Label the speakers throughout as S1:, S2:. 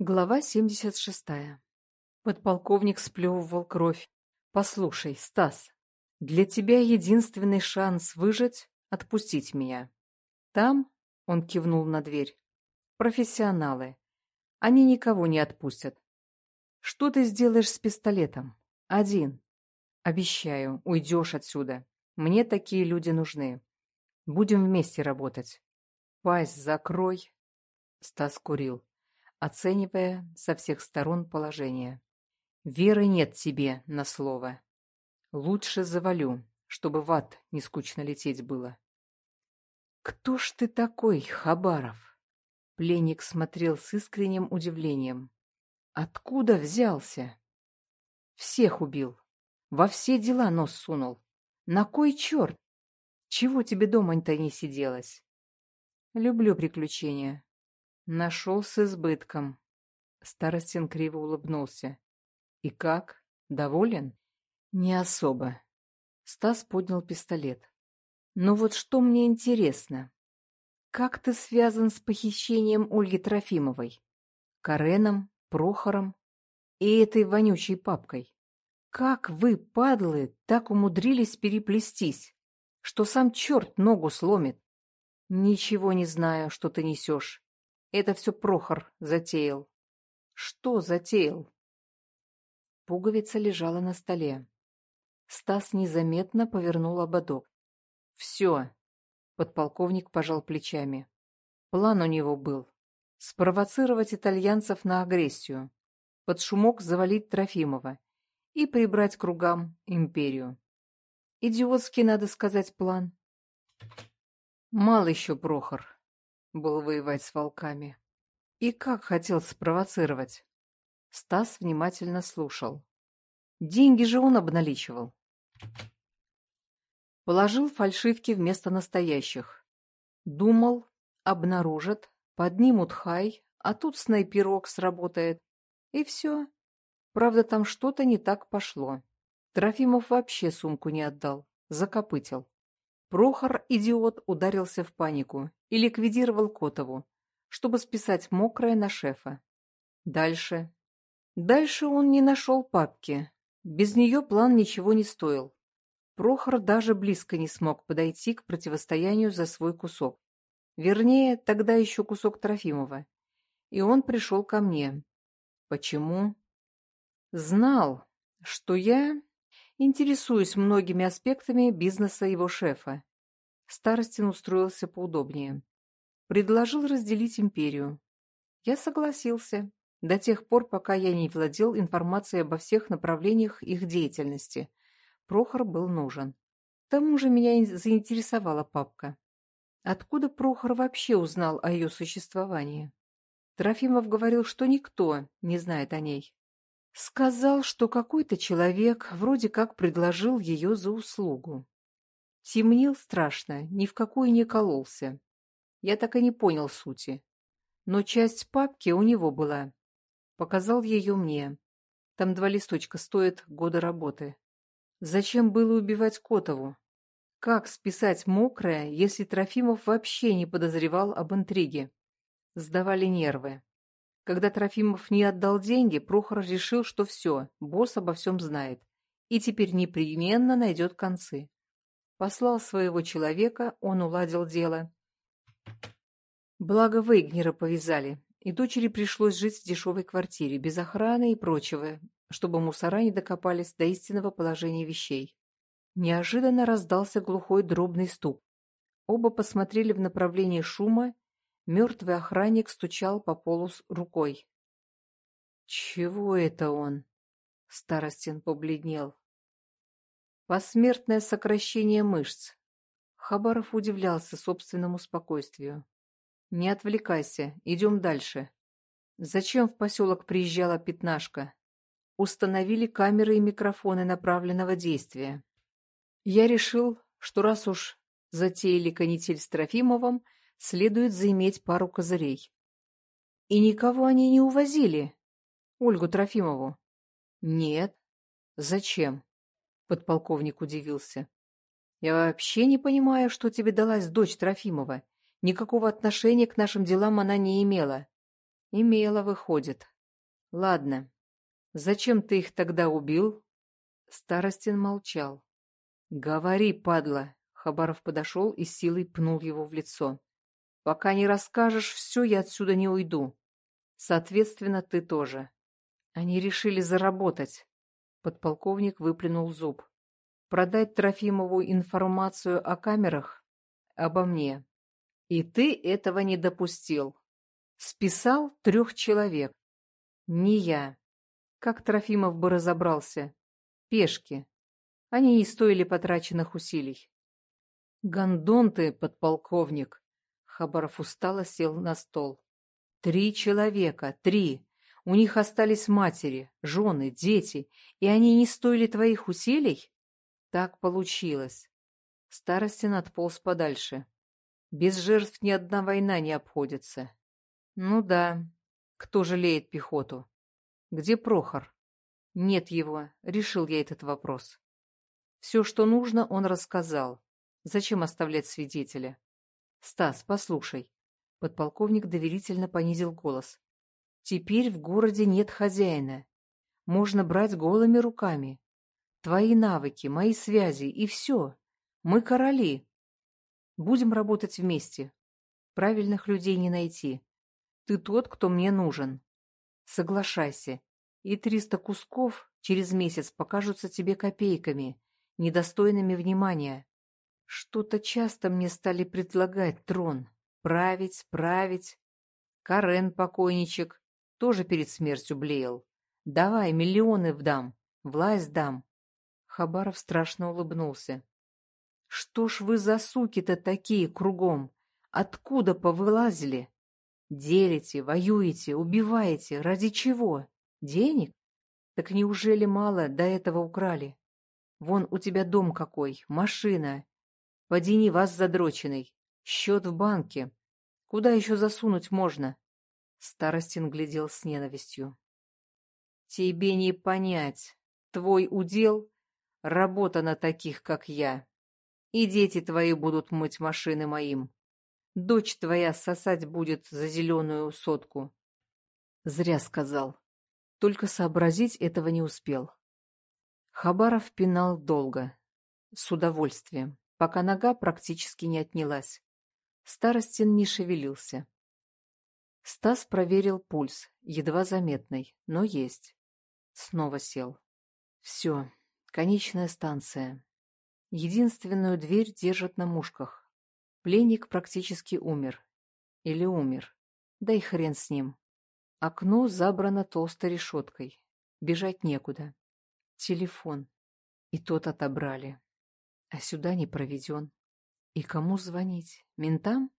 S1: Глава 76. Подполковник сплевывал кровь. «Послушай, Стас, для тебя единственный шанс выжить — отпустить меня. Там, — он кивнул на дверь, — профессионалы. Они никого не отпустят. Что ты сделаешь с пистолетом? Один. Обещаю, уйдешь отсюда. Мне такие люди нужны. Будем вместе работать. Пасть закрой. Стас курил оценивая со всех сторон положение. «Веры нет тебе на слово. Лучше завалю, чтобы в ад не скучно лететь было». «Кто ж ты такой, Хабаров?» Пленник смотрел с искренним удивлением. «Откуда взялся?» «Всех убил. Во все дела нос сунул. На кой черт? Чего тебе дома-то не сиделось?» «Люблю приключения», Нашел с избытком. Старостин криво улыбнулся. И как? Доволен? Не особо. Стас поднял пистолет. Но вот что мне интересно. Как ты связан с похищением Ольги Трофимовой? Кареном, Прохором и этой вонючей папкой? Как вы, падлы, так умудрились переплестись, что сам черт ногу сломит? Ничего не знаю, что ты несешь. Это все Прохор затеял. Что затеял? Пуговица лежала на столе. Стас незаметно повернул ободок. Все. Подполковник пожал плечами. План у него был. Спровоцировать итальянцев на агрессию. Под шумок завалить Трофимова. И прибрать кругам империю. Идиотский, надо сказать, план. Мало еще Прохор был воевать с волками. И как хотел спровоцировать? Стас внимательно слушал. Деньги же он обналичивал. Положил фальшивки вместо настоящих. Думал, обнаружат, поднимут хай, а тут снайперок сработает. И все. Правда, там что-то не так пошло. Трофимов вообще сумку не отдал, закопытил. Прохор, идиот, ударился в панику и ликвидировал Котову, чтобы списать мокрое на шефа. Дальше. Дальше он не нашел папки. Без нее план ничего не стоил. Прохор даже близко не смог подойти к противостоянию за свой кусок. Вернее, тогда еще кусок Трофимова. И он пришел ко мне. Почему? Знал, что я Интересуюсь многими аспектами бизнеса его шефа. Старостин устроился поудобнее. Предложил разделить империю. Я согласился, до тех пор, пока я не владел информацией обо всех направлениях их деятельности. Прохор был нужен. К тому же меня заинтересовала папка. Откуда Прохор вообще узнал о ее существовании? Трофимов говорил, что никто не знает о ней. Сказал, что какой-то человек вроде как предложил ее за услугу. Темнил страшно, ни в какую не кололся. Я так и не понял сути. Но часть папки у него была. Показал ее мне. Там два листочка стоят года работы. Зачем было убивать Котову? Как списать мокрое, если Трофимов вообще не подозревал об интриге? Сдавали нервы. Когда Трофимов не отдал деньги, Прохор решил, что все, босс обо всем знает, и теперь непременно найдет концы. Послал своего человека, он уладил дело. Благо Вейгнера повязали, и дочери пришлось жить в дешевой квартире, без охраны и прочего, чтобы мусора не докопались до истинного положения вещей. Неожиданно раздался глухой дробный стук. Оба посмотрели в направлении шума Мертвый охранник стучал по полу с рукой. «Чего это он?» Старостин побледнел. «Посмертное сокращение мышц». Хабаров удивлялся собственному спокойствию. «Не отвлекайся, идем дальше. Зачем в поселок приезжала пятнашка? Установили камеры и микрофоны направленного действия. Я решил, что раз уж затеяли канитель с Трофимовым, следует заиметь пару козырей. И никого они не увозили? Ольгу Трофимову? Нет. Зачем? Подполковник удивился. Я вообще не понимаю, что тебе далась дочь Трофимова. Никакого отношения к нашим делам она не имела. Имела, выходит. Ладно. Зачем ты их тогда убил? Старостин молчал. Говори, падла. Хабаров подошел и силой пнул его в лицо. Пока не расскажешь все, я отсюда не уйду. Соответственно, ты тоже. Они решили заработать. Подполковник выплюнул зуб. Продать Трофимову информацию о камерах? Обо мне. И ты этого не допустил. Списал трех человек. Не я. Как Трофимов бы разобрался? Пешки. Они не стоили потраченных усилий. Гондон ты, подполковник. Хабаров устало сел на стол. Три человека, три. У них остались матери, жены, дети, и они не стоили твоих усилий? Так получилось. Старостин отполз подальше. Без жертв ни одна война не обходится. Ну да, кто жалеет пехоту? Где Прохор? Нет его, решил я этот вопрос. Все, что нужно, он рассказал. Зачем оставлять свидетеля? Стас, послушай. Подполковник доверительно понизил голос. Теперь в городе нет хозяина. Можно брать голыми руками. Твои навыки, мои связи и все. Мы короли. Будем работать вместе. Правильных людей не найти. Ты тот, кто мне нужен. Соглашайся. И триста кусков через месяц покажутся тебе копейками, недостойными внимания. Что-то часто мне стали предлагать трон. Править, править. Карен, покойничек, тоже перед смертью блеял. Давай, миллионы вдам, власть дам. Хабаров страшно улыбнулся. «Что ж вы за суки-то такие кругом? Откуда повылазили? Делите, воюете, убиваете. Ради чего? Денег? Так неужели мало до этого украли? Вон у тебя дом какой, машина. Подини вас задроченный. Счет в банке. Куда еще засунуть можно?» Старостин глядел с ненавистью. «Тебе не понять. Твой удел Работа на таких, как я. И дети твои будут мыть машины моим. Дочь твоя сосать будет за зеленую сотку. Зря сказал. Только сообразить этого не успел. Хабаров пинал долго, с удовольствием, пока нога практически не отнялась. Старостин не шевелился. Стас проверил пульс, едва заметный, но есть. Снова сел. Все, Конечная станция. Единственную дверь держат на мушках. Пленник практически умер. Или умер. Да и хрен с ним. Окно забрано толстой решеткой. Бежать некуда. Телефон. И тот отобрали. А сюда не проведен. И кому звонить? Ментам?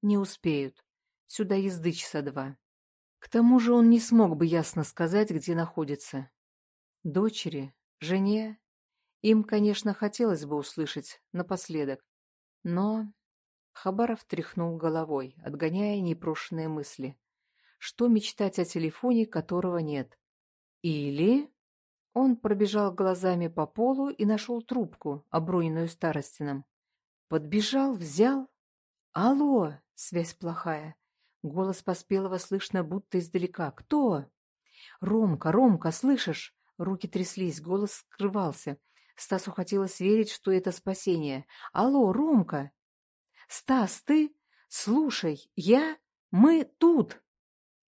S1: Не успеют. Сюда езды часа два. К тому же он не смог бы ясно сказать, где находится. Дочери, Жене им, конечно, хотелось бы услышать напоследок, но... Хабаров тряхнул головой, отгоняя непрошенные мысли. Что мечтать о телефоне, которого нет? Или... Он пробежал глазами по полу и нашел трубку, обруенную Старостином. Подбежал, взял. «Алло!» — связь плохая. Голос Поспелого слышно будто издалека. «Кто?» «Ромка, Ромка, слышишь? Руки тряслись, голос скрывался. Стасу хотелось верить, что это спасение. «Алло, Ромка!» «Стас, ты? Слушай, я? Мы тут!»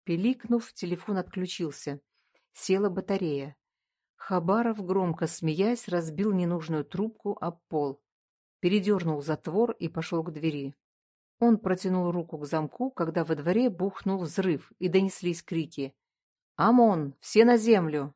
S1: Пиликнув, телефон отключился. Села батарея. Хабаров, громко смеясь, разбил ненужную трубку об пол. Передернул затвор и пошел к двери. Он протянул руку к замку, когда во дворе бухнул взрыв, и донеслись крики. «Амон! Все на землю!»